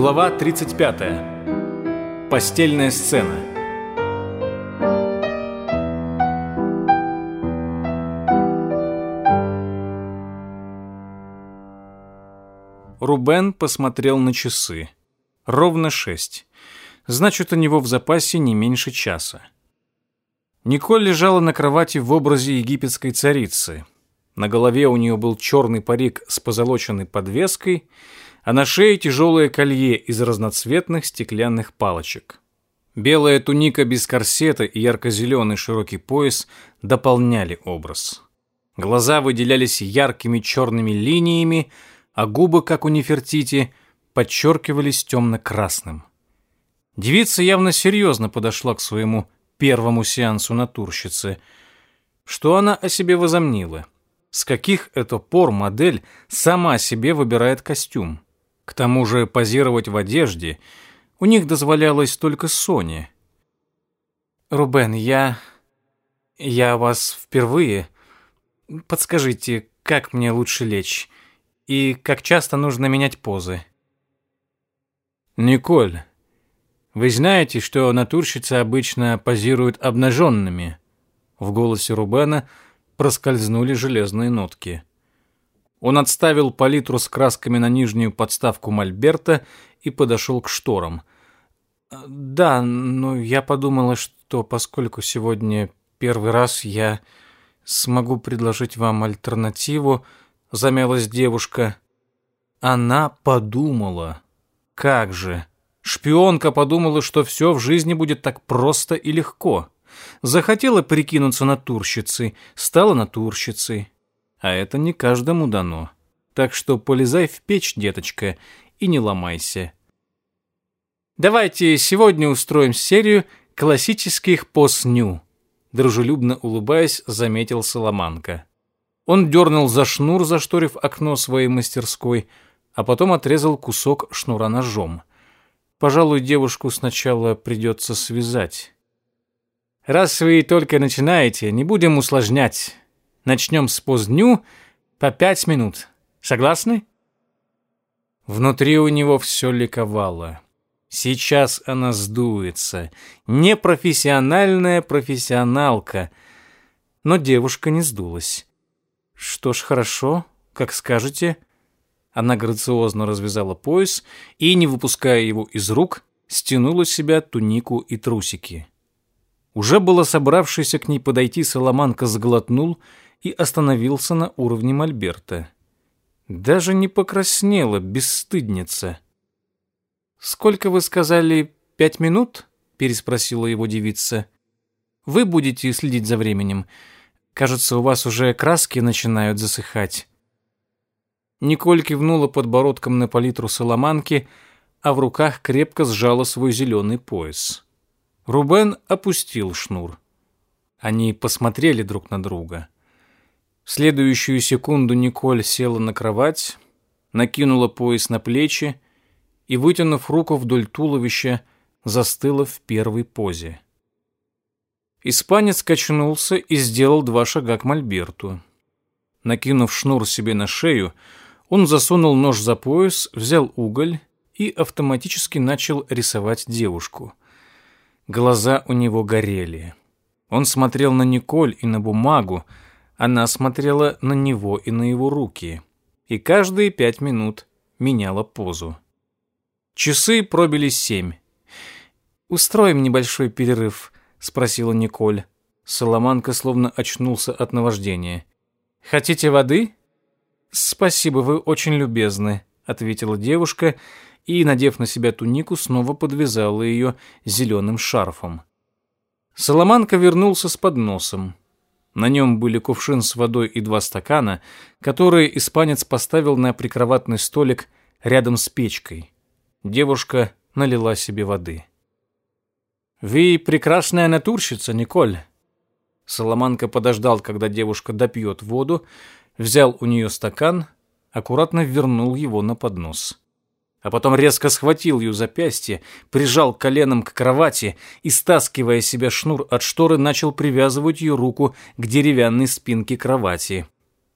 Глава 35. Постельная сцена. Рубен посмотрел на часы. Ровно шесть. Значит, у него в запасе не меньше часа. Николь лежала на кровати в образе египетской царицы. На голове у нее был черный парик с позолоченной подвеской — а на шее тяжелое колье из разноцветных стеклянных палочек. Белая туника без корсета и ярко-зеленый широкий пояс дополняли образ. Глаза выделялись яркими черными линиями, а губы, как у Нефертити, подчеркивались темно-красным. Девица явно серьезно подошла к своему первому сеансу натурщицы. Что она о себе возомнила? С каких это пор модель сама себе выбирает костюм? К тому же позировать в одежде у них дозволялось только Соне. «Рубен, я... я вас впервые. Подскажите, как мне лучше лечь и как часто нужно менять позы?» «Николь, вы знаете, что натурщицы обычно позируют обнаженными?» В голосе Рубена проскользнули железные нотки. Он отставил палитру с красками на нижнюю подставку мольберта и подошел к шторам. «Да, но я подумала, что поскольку сегодня первый раз я смогу предложить вам альтернативу», — замялась девушка. Она подумала. Как же! Шпионка подумала, что все в жизни будет так просто и легко. Захотела прикинуться натурщицей, стала натурщицей а это не каждому дано. Так что полезай в печь, деточка, и не ломайся. Давайте сегодня устроим серию классических постню. Дружелюбно улыбаясь, заметил Соломанка. Он дернул за шнур, зашторив окно своей мастерской, а потом отрезал кусок шнура ножом. Пожалуй, девушку сначала придется связать. «Раз вы только начинаете, не будем усложнять начнем с поздню по пять минут. Согласны?» Внутри у него все ликовало. Сейчас она сдуется. Непрофессиональная профессионалка. Но девушка не сдулась. «Что ж, хорошо, как скажете». Она грациозно развязала пояс и, не выпуская его из рук, стянула с себя тунику и трусики. Уже было собравшийся к ней подойти, Соломанка сглотнул — и остановился на уровне мольберта. Даже не покраснела бесстыдница. «Сколько вы сказали, пять минут?» — переспросила его девица. «Вы будете следить за временем. Кажется, у вас уже краски начинают засыхать». Николь кивнула подбородком на палитру соломанки, а в руках крепко сжала свой зеленый пояс. Рубен опустил шнур. Они посмотрели друг на друга. Следующую секунду Николь села на кровать, накинула пояс на плечи и, вытянув руку вдоль туловища, застыла в первой позе. Испанец качнулся и сделал два шага к Мольберту. Накинув шнур себе на шею, он засунул нож за пояс, взял уголь и автоматически начал рисовать девушку. Глаза у него горели. Он смотрел на Николь и на бумагу, она смотрела на него и на его руки, и каждые пять минут меняла позу. Часы пробили семь. «Устроим небольшой перерыв», — спросила Николь. Соломанка словно очнулся от наваждения. «Хотите воды?» «Спасибо, вы очень любезны», — ответила девушка и, надев на себя тунику, снова подвязала ее зеленым шарфом. Соломанка вернулся с подносом. На нем были кувшин с водой и два стакана, которые испанец поставил на прикроватный столик рядом с печкой. Девушка налила себе воды. «Вы прекрасная натурщица, Николь!» Соломанка подождал, когда девушка допьет воду, взял у нее стакан, аккуратно вернул его на поднос а потом резко схватил ее запястье, прижал коленом к кровати и, стаскивая себе шнур от шторы, начал привязывать ее руку к деревянной спинке кровати.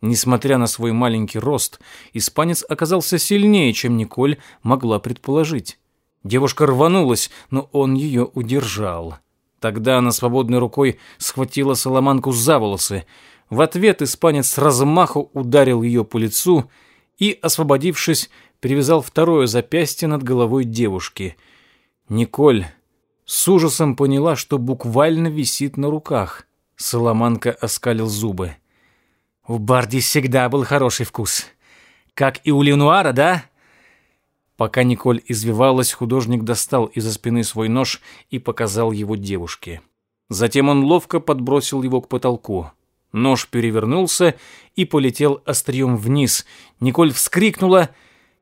Несмотря на свой маленький рост, испанец оказался сильнее, чем Николь могла предположить. Девушка рванулась, но он ее удержал. Тогда она свободной рукой схватила Соломанку за волосы. В ответ испанец с размаху ударил ее по лицу – и, освободившись, привязал второе запястье над головой девушки. Николь с ужасом поняла, что буквально висит на руках. Соломанка оскалил зубы. «У Барди всегда был хороший вкус. Как и у Ленуара, да?» Пока Николь извивалась, художник достал из-за спины свой нож и показал его девушке. Затем он ловко подбросил его к потолку. Нож перевернулся и полетел острием вниз. Николь вскрикнула,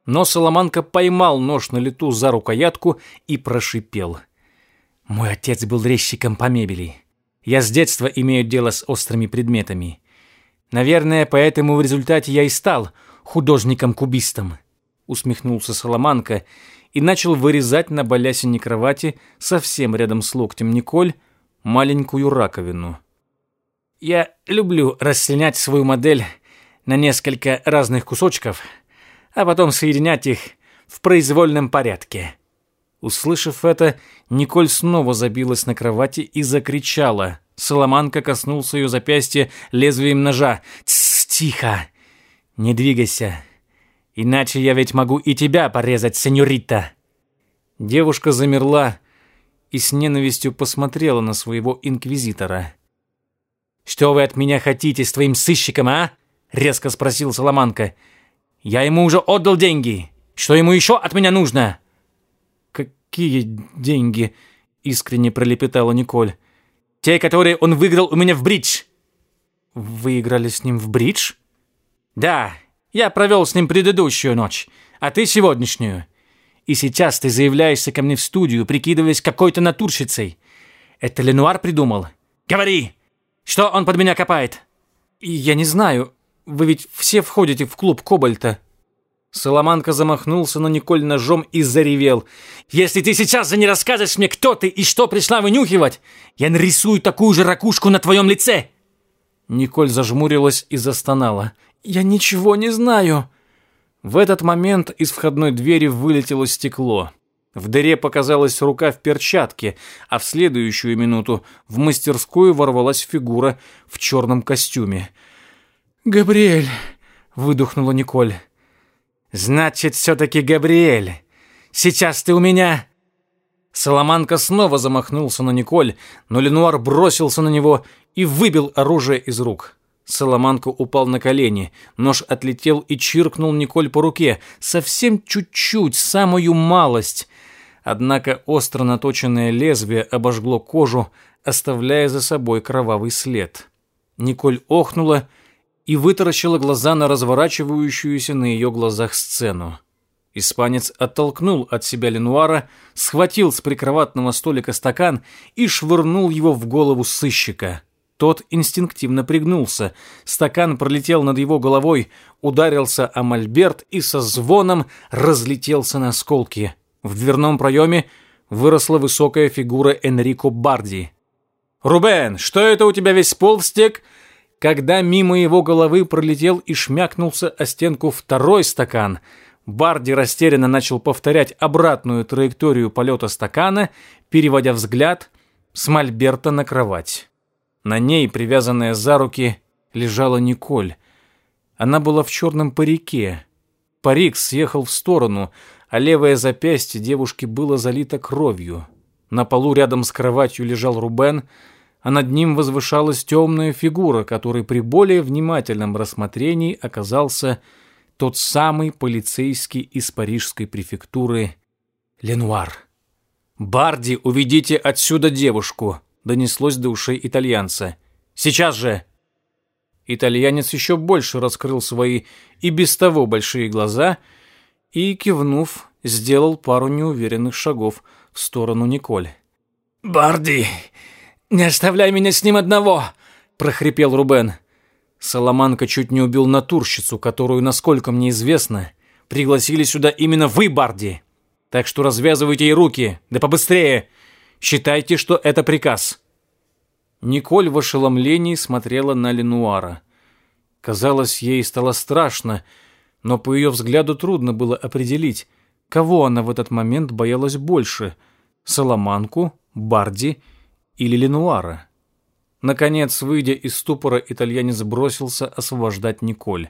но Соломанка поймал нож на лету за рукоятку и прошипел. «Мой отец был резчиком по мебели. Я с детства имею дело с острыми предметами. Наверное, поэтому в результате я и стал художником-кубистом», усмехнулся Соломанка и начал вырезать на балясине кровати совсем рядом с локтем Николь маленькую раковину. Я люблю расчленять свою модель на несколько разных кусочков, а потом соединять их в произвольном порядке. Услышав это, Николь снова забилась на кровати и закричала. Соломанка коснулся ее запястья лезвием ножа. «Тссс, тихо! Не двигайся, иначе я ведь могу и тебя порезать, сеньорита!» Девушка замерла и с ненавистью посмотрела на своего инквизитора. «Что вы от меня хотите с твоим сыщиком, а?» — резко спросил Соломанка. «Я ему уже отдал деньги. Что ему еще от меня нужно?» «Какие деньги?» — искренне пролепетала Николь. «Те, которые он выиграл у меня в бридж». «Вы играли с ним в бридж?» «Да, я провел с ним предыдущую ночь, а ты сегодняшнюю. И сейчас ты заявляешься ко мне в студию, прикидываясь какой-то натурщицей. Это Ленуар придумал. Говори!» Что он под меня копает? Я не знаю. Вы ведь все входите в клуб Кобальта. Соломанка замахнулся на Николь ножом и заревел. «Если ты сейчас же не расскажешь мне, кто ты и что пришла вынюхивать, я нарисую такую же ракушку на твоем лице!» Николь зажмурилась и застонала. «Я ничего не знаю!» В этот момент из входной двери вылетело стекло. В дыре показалась рука в перчатке, а в следующую минуту в мастерскую ворвалась фигура в черном костюме. «Габриэль!» — выдохнула Николь. «Значит, все-таки Габриэль! Сейчас ты у меня...» Соломанка снова замахнулся на Николь, но Ленуар бросился на него и выбил оружие из рук. Соломанка упал на колени. Нож отлетел и чиркнул Николь по руке. Совсем чуть-чуть, самую малость. Однако остро наточенное лезвие обожгло кожу, оставляя за собой кровавый след. Николь охнула и вытаращила глаза на разворачивающуюся на ее глазах сцену. Испанец оттолкнул от себя Ленуара, схватил с прикроватного столика стакан и швырнул его в голову сыщика. Тот инстинктивно пригнулся. Стакан пролетел над его головой, ударился о мольберт и со звоном разлетелся на осколки. В дверном проеме выросла высокая фигура Энрико Барди. «Рубен, что это у тебя весь пол в стек?» Когда мимо его головы пролетел и шмякнулся о стенку второй стакан, Барди растерянно начал повторять обратную траекторию полета стакана, переводя взгляд с мольберта на кровать. На ней, привязанная за руки, лежала Николь. Она была в черном парике. Парик съехал в сторону — а левое запястье девушки было залито кровью. На полу рядом с кроватью лежал Рубен, а над ним возвышалась темная фигура, который при более внимательном рассмотрении оказался тот самый полицейский из парижской префектуры Ленуар. «Барди, уведите отсюда девушку!» — донеслось до ушей итальянца. «Сейчас же!» Итальянец еще больше раскрыл свои и без того большие глаза — и, кивнув, сделал пару неуверенных шагов в сторону Николь. «Барди, не оставляй меня с ним одного!» – прохрипел Рубен. Соломанка чуть не убил натурщицу, которую, насколько мне известно, пригласили сюда именно вы, Барди. Так что развязывайте ей руки, да побыстрее. Считайте, что это приказ». Николь в ошеломлении смотрела на Ленуара. Казалось, ей стало страшно – но по ее взгляду трудно было определить, кого она в этот момент боялась больше – Соломанку, Барди или Ленуара. Наконец, выйдя из ступора, итальянец бросился освобождать Николь.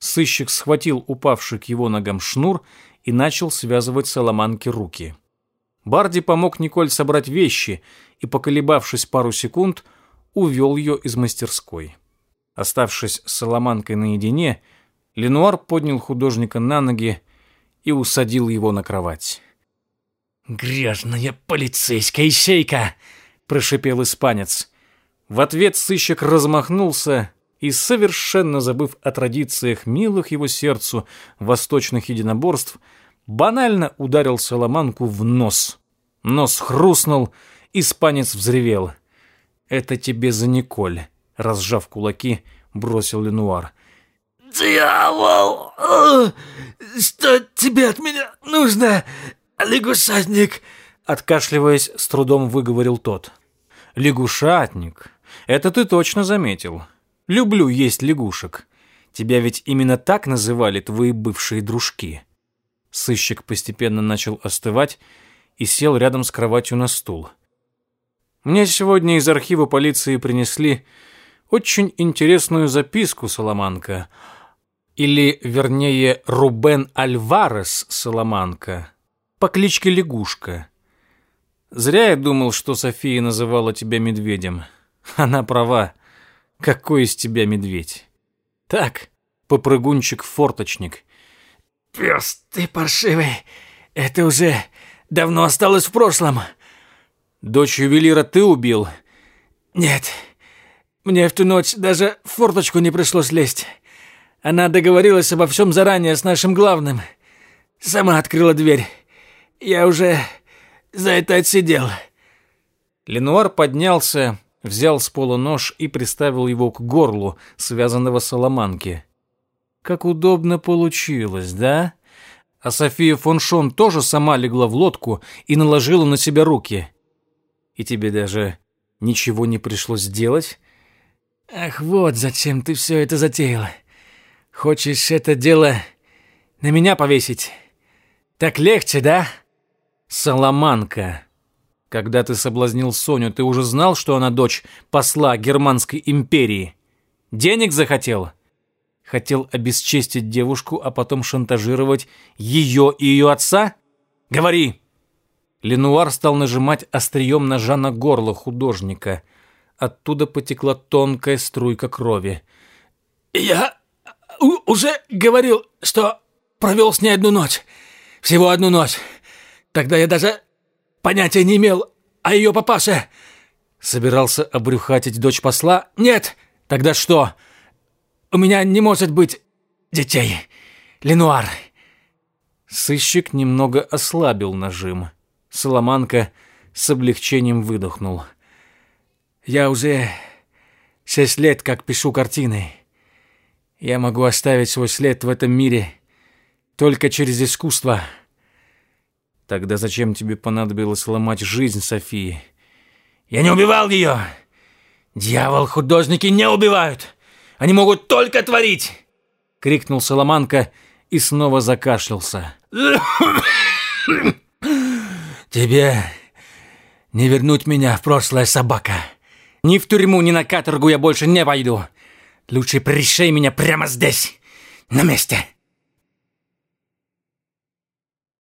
Сыщик схватил упавший к его ногам шнур и начал связывать Соломанке руки. Барди помог Николь собрать вещи и, поколебавшись пару секунд, увел ее из мастерской. Оставшись с Соломанкой наедине – Ленуар поднял художника на ноги и усадил его на кровать. «Грязная полицейская сейка!» – прошипел испанец. В ответ сыщик размахнулся и, совершенно забыв о традициях милых его сердцу восточных единоборств, банально ударил Соломанку в нос. Нос хрустнул, испанец взревел. «Это тебе за Николь», – разжав кулаки, бросил Ленуар. Дьявол! Что тебе от меня нужно, лягушатник?» Откашливаясь, с трудом выговорил тот. «Лягушатник? Это ты точно заметил. Люблю есть лягушек. Тебя ведь именно так называли твои бывшие дружки». Сыщик постепенно начал остывать и сел рядом с кроватью на стул. «Мне сегодня из архива полиции принесли очень интересную записку, Соломанка» или, вернее, Рубен Альварес Соломанка, по кличке Лягушка. Зря я думал, что София называла тебя медведем. Она права. Какой из тебя медведь? Так, попрыгунчик-форточник. Пёс ты паршивый, это уже давно осталось в прошлом. Дочь ювелира ты убил? Нет, мне в ту ночь даже в форточку не пришлось лезть. Она договорилась обо всем заранее с нашим главным. Сама открыла дверь. Я уже за это отсидел». Ленуар поднялся, взял с пола нож и приставил его к горлу, связанного соломанки. «Как удобно получилось, да?» А София фон Шон тоже сама легла в лодку и наложила на себя руки. «И тебе даже ничего не пришлось делать?» «Ах, вот зачем ты все это затеяла!» Хочешь это дело на меня повесить? Так легче, да? Соломанка. Когда ты соблазнил Соню, ты уже знал, что она дочь посла Германской империи. Денег захотел? Хотел обесчестить девушку, а потом шантажировать ее и ее отца? Говори!» Ленуар стал нажимать острием ножа на горло художника. Оттуда потекла тонкая струйка крови. «Я уже говорил, что провел с ней одну ночь. Всего одну ночь. Тогда я даже понятия не имел о ее папаше. Собирался обрюхатить дочь посла? Нет! Тогда что? У меня не может быть детей. Ленуар. Сыщик немного ослабил нажим. Соломанка с облегчением выдохнул. Я уже шесть лет как пишу картины. Я могу оставить свой след в этом мире только через искусство. Тогда зачем тебе понадобилось ломать жизнь Софии? Я не убивал ее. Дьявол, художники не убивают. Они могут только творить. Крикнул Соломанка и снова закашлялся. Тебе не вернуть меня в прошлое, собака. Ни в тюрьму, ни на каторгу я больше не пойду. Лучше пришей меня прямо здесь, на месте!»